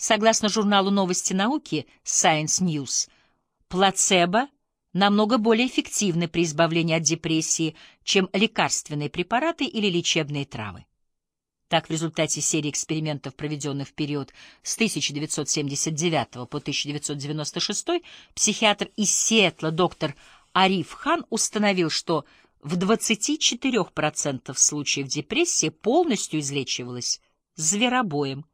Согласно журналу «Новости науки» Science News, плацебо намного более эффективны при избавлении от депрессии, чем лекарственные препараты или лечебные травы. Так, в результате серии экспериментов, проведенных в период с 1979 по 1996, психиатр из Сиэтла доктор Ариф Хан установил, что в 24% случаев депрессия полностью излечивалась зверобоем,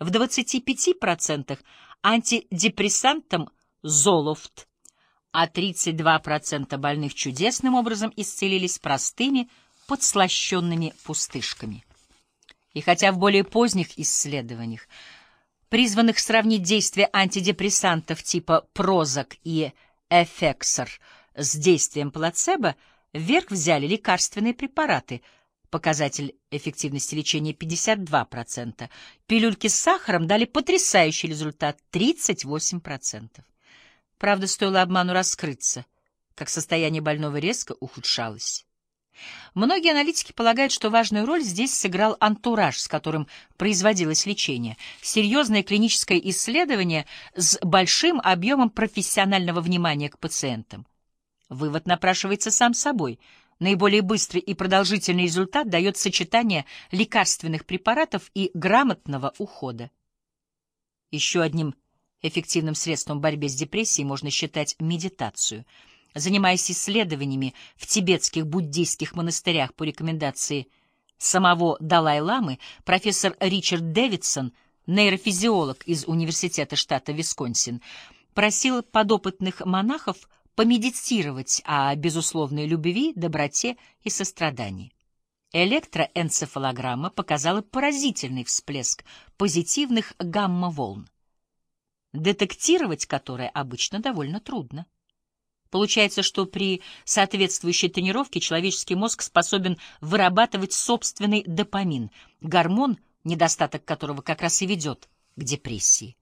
в 25% антидепрессантом Золофт, а 32% больных чудесным образом исцелились простыми подслащенными пустышками. И хотя в более поздних исследованиях, призванных сравнить действие антидепрессантов типа Прозак и Эфексор с действием плацебо, вверх взяли лекарственные препараты, показатель эффективности лечения 52%, пилюльки с сахаром дали потрясающий результат 38%. Правда, стоило обману раскрыться, как состояние больного резко ухудшалось. Многие аналитики полагают, что важную роль здесь сыграл антураж, с которым производилось лечение, серьезное клиническое исследование с большим объемом профессионального внимания к пациентам. Вывод напрашивается сам собой. Наиболее быстрый и продолжительный результат дает сочетание лекарственных препаратов и грамотного ухода. Еще одним эффективным средством в борьбе с депрессией можно считать медитацию — занимаясь исследованиями в тибетских буддийских монастырях по рекомендации самого Далай-ламы, профессор Ричард Дэвидсон, нейрофизиолог из Университета штата Висконсин, просил подопытных монахов помедитировать о безусловной любви, доброте и сострадании. Электроэнцефалограмма показала поразительный всплеск позитивных гамма-волн, детектировать которые обычно довольно трудно. Получается, что при соответствующей тренировке человеческий мозг способен вырабатывать собственный допамин, гормон, недостаток которого как раз и ведет к депрессии.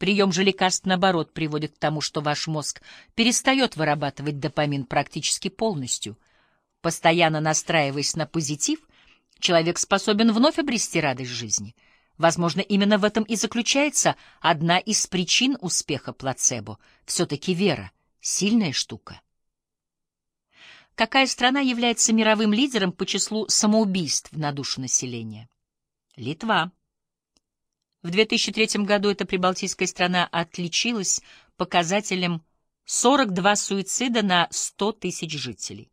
Прием же лекарств, наоборот, приводит к тому, что ваш мозг перестает вырабатывать допамин практически полностью. Постоянно настраиваясь на позитив, человек способен вновь обрести радость жизни. Возможно, именно в этом и заключается одна из причин успеха плацебо — все-таки вера — Сильная штука. Какая страна является мировым лидером по числу самоубийств на душу населения? Литва. В 2003 году эта прибалтийская страна отличилась показателем 42 суицида на 100 тысяч жителей.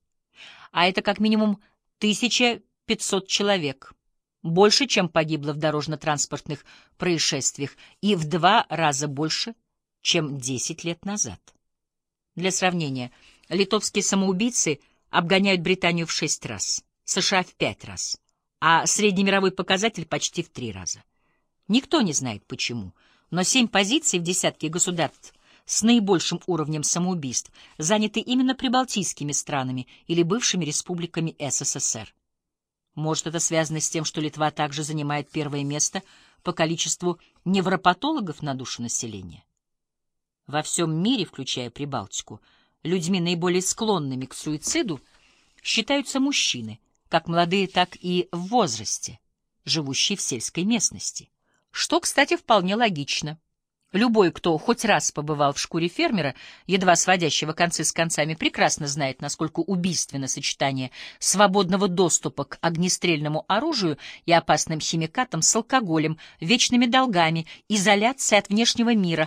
А это как минимум 1500 человек. Больше, чем погибло в дорожно-транспортных происшествиях, и в два раза больше, чем 10 лет назад. Для сравнения, литовские самоубийцы обгоняют Британию в шесть раз, США в пять раз, а среднемировой показатель почти в три раза. Никто не знает почему, но семь позиций в десятке государств с наибольшим уровнем самоубийств заняты именно прибалтийскими странами или бывшими республиками СССР. Может, это связано с тем, что Литва также занимает первое место по количеству невропатологов на душу населения? Во всем мире, включая Прибалтику, людьми наиболее склонными к суициду считаются мужчины, как молодые, так и в возрасте, живущие в сельской местности. Что, кстати, вполне логично. Любой, кто хоть раз побывал в шкуре фермера, едва сводящего концы с концами, прекрасно знает, насколько убийственно сочетание свободного доступа к огнестрельному оружию и опасным химикатам с алкоголем, вечными долгами, изоляцией от внешнего мира,